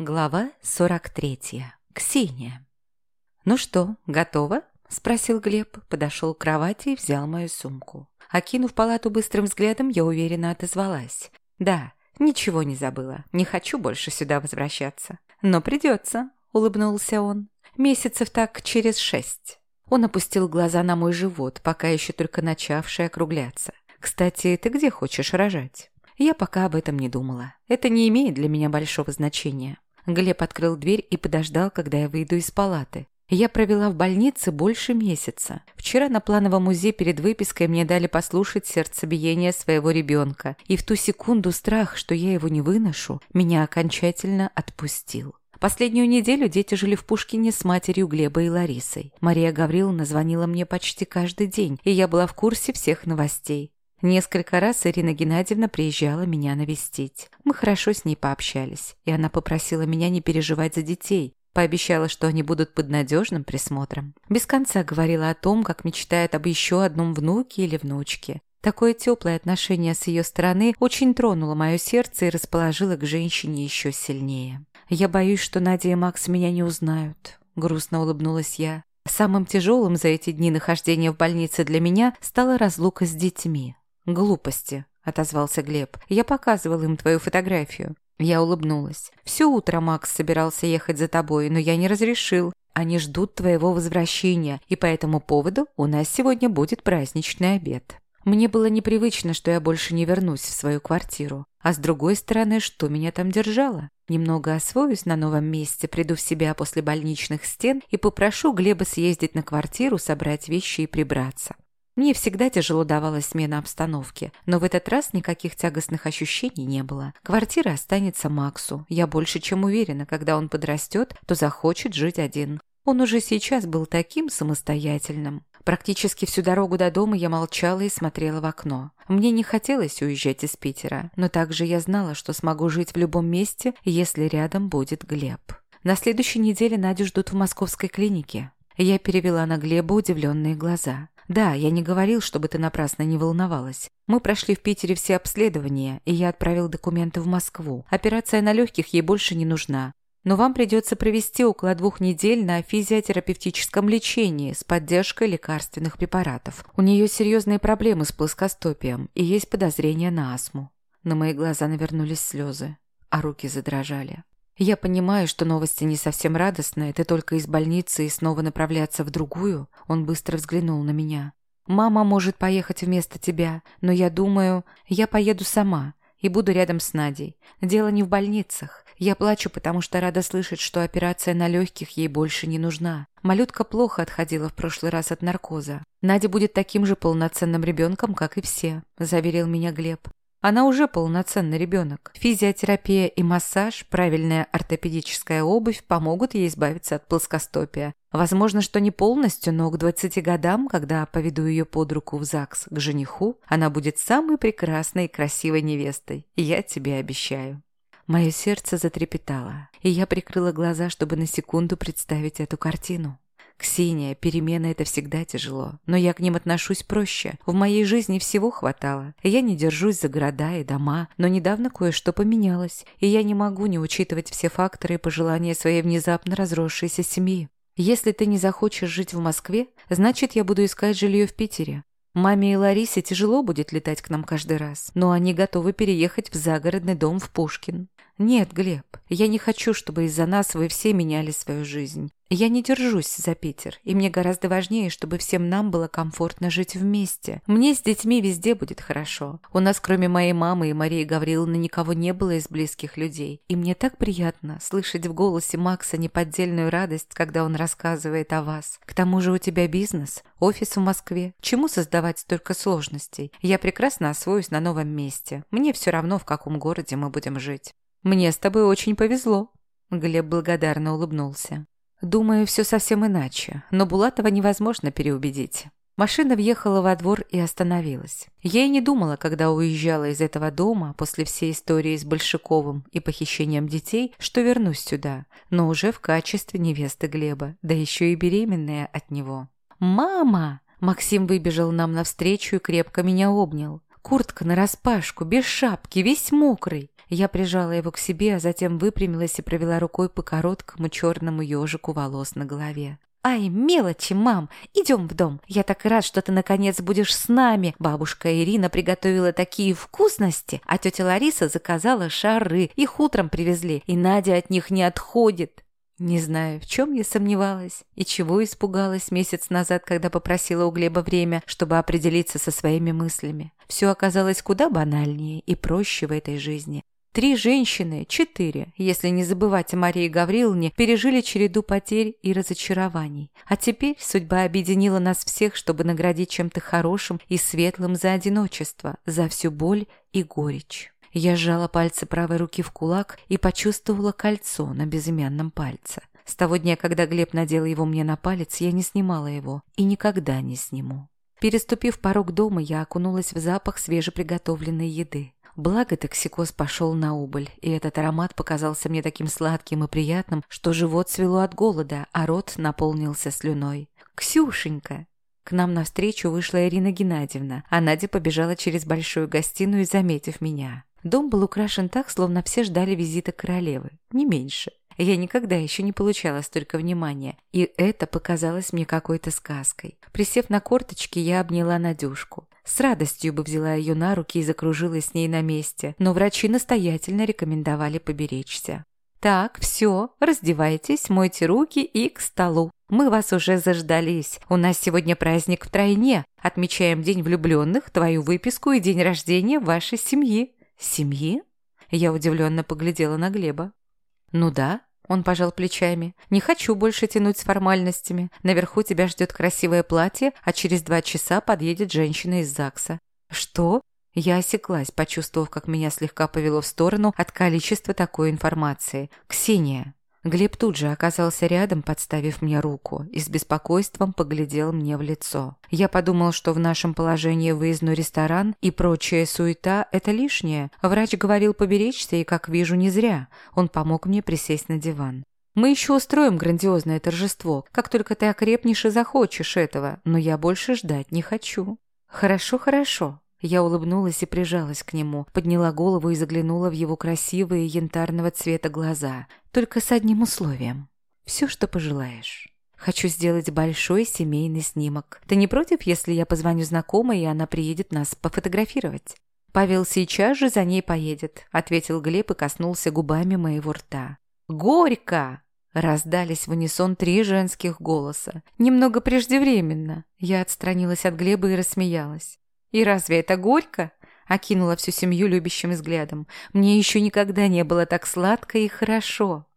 Глава 43. Ксения. «Ну что, готово?» – спросил Глеб, подошел к кровати и взял мою сумку. Окинув палату быстрым взглядом, я уверенно отозвалась. «Да, ничего не забыла. Не хочу больше сюда возвращаться. Но придется», – улыбнулся он. «Месяцев так через шесть». Он опустил глаза на мой живот, пока еще только начавший округляться. «Кстати, ты где хочешь рожать?» Я пока об этом не думала. Это не имеет для меня большого значения. Глеб открыл дверь и подождал, когда я выйду из палаты. Я провела в больнице больше месяца. Вчера на плановом музее перед выпиской мне дали послушать сердцебиение своего ребенка, и в ту секунду страх, что я его не выношу, меня окончательно отпустил. Последнюю неделю дети жили в Пушкине с матерью Глеба и Ларисой. Мария Гавриловна звонила мне почти каждый день, и я была в курсе всех новостей. Несколько раз Ирина Геннадьевна приезжала меня навестить. Мы хорошо с ней пообщались, и она попросила меня не переживать за детей, пообещала, что они будут под надежным присмотром. Без конца говорила о том, как мечтает об еще одном внуке или внучке. Такое теплое отношение с ее стороны очень тронуло мое сердце и расположило к женщине еще сильнее. «Я боюсь, что Надя и Макс меня не узнают», — грустно улыбнулась я. Самым тяжелым за эти дни нахождения в больнице для меня стала разлука с детьми. «Глупости», — отозвался Глеб. «Я показывал им твою фотографию». Я улыбнулась. «Все утро Макс собирался ехать за тобой, но я не разрешил. Они ждут твоего возвращения, и по этому поводу у нас сегодня будет праздничный обед». Мне было непривычно, что я больше не вернусь в свою квартиру. А с другой стороны, что меня там держало? Немного освоюсь на новом месте, приду в себя после больничных стен и попрошу Глеба съездить на квартиру, собрать вещи и прибраться. Мне всегда тяжело давалась смена обстановки, но в этот раз никаких тягостных ощущений не было. Квартира останется Максу. Я больше чем уверена, когда он подрастет, то захочет жить один. Он уже сейчас был таким самостоятельным. Практически всю дорогу до дома я молчала и смотрела в окно. Мне не хотелось уезжать из Питера, но также я знала, что смогу жить в любом месте, если рядом будет Глеб. На следующей неделе Надю ждут в московской клинике. Я перевела на Глеба удивленные глаза. «Да, я не говорил, чтобы ты напрасно не волновалась. Мы прошли в Питере все обследования, и я отправил документы в Москву. Операция на легких ей больше не нужна. Но вам придется провести около двух недель на физиотерапевтическом лечении с поддержкой лекарственных препаратов. У нее серьезные проблемы с плоскостопием и есть подозрение на астму». На мои глаза навернулись слезы, а руки задрожали. Я понимаю, что новости не совсем радостные, ты только из больницы и снова направляться в другую. Он быстро взглянул на меня. Мама может поехать вместо тебя, но я думаю, я поеду сама и буду рядом с Надей. Дело не в больницах. Я плачу, потому что рада слышать, что операция на легких ей больше не нужна. Малютка плохо отходила в прошлый раз от наркоза. Надя будет таким же полноценным ребенком, как и все, заверил меня Глеб. Она уже полноценный ребенок. Физиотерапия и массаж, правильная ортопедическая обувь помогут ей избавиться от плоскостопия. Возможно, что не полностью, но к 20 годам, когда поведу ее под руку в ЗАГС к жениху, она будет самой прекрасной и красивой невестой. Я тебе обещаю. Мое сердце затрепетало, и я прикрыла глаза, чтобы на секунду представить эту картину. «Ксения, перемены — это всегда тяжело, но я к ним отношусь проще. В моей жизни всего хватало. Я не держусь за города и дома, но недавно кое-что поменялось, и я не могу не учитывать все факторы и пожелания своей внезапно разросшейся семьи. Если ты не захочешь жить в Москве, значит, я буду искать жилье в Питере. Маме и Ларисе тяжело будет летать к нам каждый раз, но они готовы переехать в загородный дом в Пушкин. Нет, Глеб, я не хочу, чтобы из-за нас вы все меняли свою жизнь. Я не держусь за Питер, и мне гораздо важнее, чтобы всем нам было комфортно жить вместе. Мне с детьми везде будет хорошо. У нас, кроме моей мамы и Марии Гавриловны, никого не было из близких людей. И мне так приятно слышать в голосе Макса неподдельную радость, когда он рассказывает о вас. К тому же у тебя бизнес, офис в Москве. Чему создавать столько сложностей? Я прекрасно освоюсь на новом месте. Мне все равно, в каком городе мы будем жить. Мне с тобой очень повезло. Глеб благодарно улыбнулся. Думаю, все совсем иначе, но Булатова невозможно переубедить. Машина въехала во двор и остановилась. Я и не думала, когда уезжала из этого дома после всей истории с Большаковым и похищением детей, что вернусь сюда, но уже в качестве невесты Глеба, да еще и беременная от него. «Мама!» Максим выбежал нам навстречу и крепко меня обнял. Куртка нараспашку, без шапки, весь мокрый. Я прижала его к себе, а затем выпрямилась и провела рукой по короткому черному ежику волос на голове. «Ай, мелочи, мам! Идем в дом! Я так рад, что ты наконец будешь с нами! Бабушка Ирина приготовила такие вкусности, а тетя Лариса заказала шары, их утром привезли, и Надя от них не отходит!» Не знаю, в чем я сомневалась и чего испугалась месяц назад, когда попросила у Глеба время, чтобы определиться со своими мыслями. Все оказалось куда банальнее и проще в этой жизни. Три женщины, четыре, если не забывать о Марии Гавриловне, пережили череду потерь и разочарований. А теперь судьба объединила нас всех, чтобы наградить чем-то хорошим и светлым за одиночество, за всю боль и горечь. Я сжала пальцы правой руки в кулак и почувствовала кольцо на безымянном пальце. С того дня, когда Глеб надел его мне на палец, я не снимала его и никогда не сниму. Переступив порог дома, я окунулась в запах свежеприготовленной еды. Благо токсикоз пошел на убыль, и этот аромат показался мне таким сладким и приятным, что живот свело от голода, а рот наполнился слюной. «Ксюшенька!» К нам навстречу вышла Ирина Геннадьевна, а Надя побежала через большую гостиную, заметив меня. Дом был украшен так, словно все ждали визита королевы, не меньше. Я никогда еще не получала столько внимания, и это показалось мне какой-то сказкой. Присев на корточки, я обняла Надюшку. С радостью бы взяла ее на руки и закружилась с ней на месте, но врачи настоятельно рекомендовали поберечься. «Так, все, раздевайтесь, мойте руки и к столу. Мы вас уже заждались. У нас сегодня праздник втройне. Отмечаем День влюбленных, твою выписку и день рождения вашей семьи». «Семьи?» Я удивленно поглядела на Глеба. «Ну да», он пожал плечами. «Не хочу больше тянуть с формальностями. Наверху тебя ждет красивое платье, а через два часа подъедет женщина из ЗАГСа». «Что?» Я осеклась, почувствовав, как меня слегка повело в сторону от количества такой информации. «Ксения». Глеб тут же оказался рядом, подставив мне руку, и с беспокойством поглядел мне в лицо. Я подумал, что в нашем положении выездной ресторан и прочая суета – это лишнее. Врач говорил поберечься, и, как вижу, не зря. Он помог мне присесть на диван. Мы еще устроим грандиозное торжество, как только ты окрепнешь и захочешь этого, но я больше ждать не хочу». «Хорошо, хорошо», я улыбнулась и прижалась к нему, подняла голову и заглянула в его красивые янтарного цвета глаза. Только с одним условием. Все, что пожелаешь. Хочу сделать большой семейный снимок. Ты не против, если я позвоню знакомой, и она приедет нас пофотографировать? Павел сейчас же за ней поедет, ответил Глеб и коснулся губами моего рта. Горько! Раздались в унисон три женских голоса. Немного преждевременно. Я отстранилась от Глеба и рассмеялась. «И разве это горько?» – окинула всю семью любящим взглядом. «Мне еще никогда не было так сладко и хорошо».